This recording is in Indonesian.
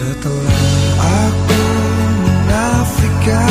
Setelah aku menafikan